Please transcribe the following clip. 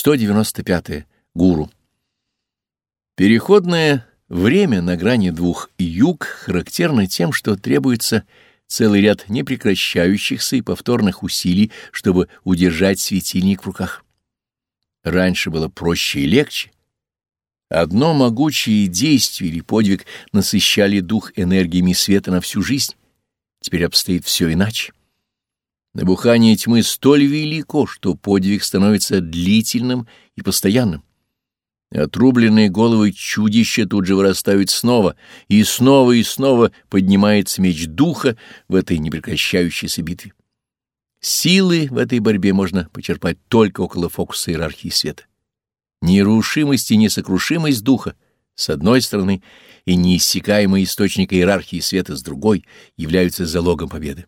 195. -е. Гуру. Переходное время на грани двух юг характерно тем, что требуется целый ряд непрекращающихся и повторных усилий, чтобы удержать светильник в руках. Раньше было проще и легче. Одно могучее действие или подвиг насыщали дух энергиями света на всю жизнь. Теперь обстоит все иначе. Набухание тьмы столь велико, что подвиг становится длительным и постоянным. Отрубленные головы чудища тут же вырастают снова, и снова и снова поднимается меч духа в этой непрекращающейся битве. Силы в этой борьбе можно почерпать только около фокуса иерархии света. Нерушимость и несокрушимость духа с одной стороны и неиссякаемый источник иерархии света с другой являются залогом победы.